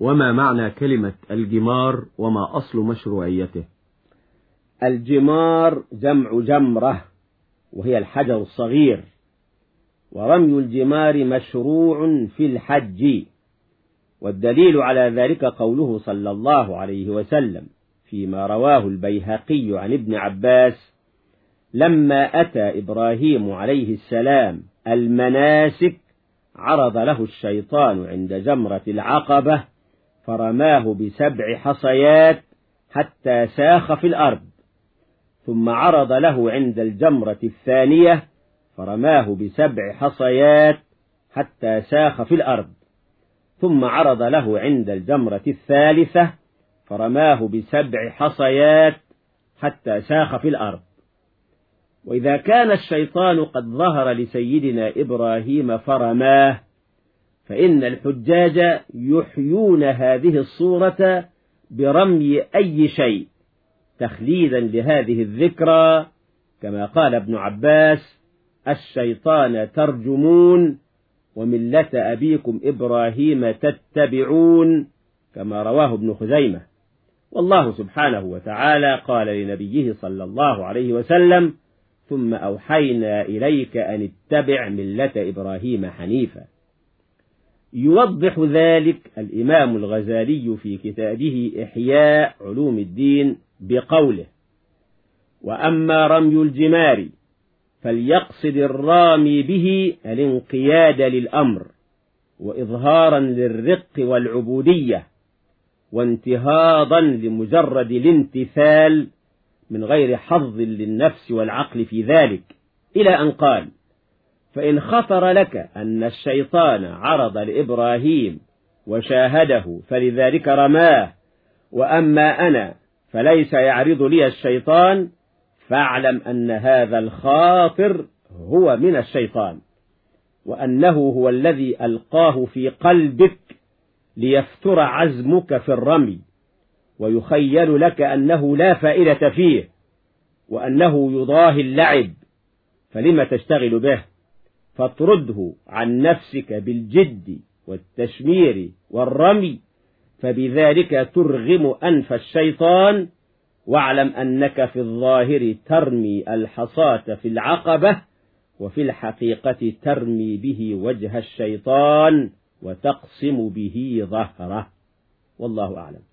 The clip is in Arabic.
وما معنى كلمة الجمار وما أصل مشروعيته؟ الجمار جمع جمرة وهي الحجر الصغير ورمي الجمار مشروع في الحج والدليل على ذلك قوله صلى الله عليه وسلم فيما رواه البيهقي عن ابن عباس لما أتى إبراهيم عليه السلام المناسك عرض له الشيطان عند جمرة العقبة فرماه بسبع حصيات حتى ساخ في الأرض ثم عرض له عند الجمرة الثانية فرماه بسبع حصيات حتى ساخ في الأرض ثم عرض له عند الجمرة الثالثة فرماه بسبع حصيات حتى ساخ في الأرض. وإذا كان الشيطان قد ظهر لسيدنا إبراهيم فرماه فإن الحجاج يحيون هذه الصورة برمي أي شيء تخليدا لهذه الذكرى كما قال ابن عباس الشيطان ترجمون وملة أبيكم إبراهيم تتبعون كما رواه ابن خزيمة. والله سبحانه وتعالى قال لنبيه صلى الله عليه وسلم ثم أوحينا إليك أن اتبع ملة إبراهيم حنيفا. يوضح ذلك الإمام الغزالي في كتابه إحياء علوم الدين بقوله وأما رمي الجمار فليقصد الرامي به الانقياد للأمر وإظهارا للرق والعبودية وانتهاضا لمجرد الامتثال من غير حظ للنفس والعقل في ذلك. إلى أن قال فإن خطر لك أن الشيطان عرض لإبراهيم وشاهده فلذلك رماه وأما أنا فليس يعرض لي الشيطان فاعلم أن هذا الخاطر هو من الشيطان وأنه هو الذي ألقاه في قلبك ليفتر عزمك في الرمي ويخيل لك أنه لا فائدة فيه وأنه يضاهي اللعب فلم تشتغل به؟ فاطرده عن نفسك بالجد والتشمير والرمي فبذلك ترغم أنف الشيطان واعلم أنك في الظاهر ترمي الحصاة في العقبة وفي الحقيقة ترمي به وجه الشيطان وتقسم به ظهره. والله أعلم.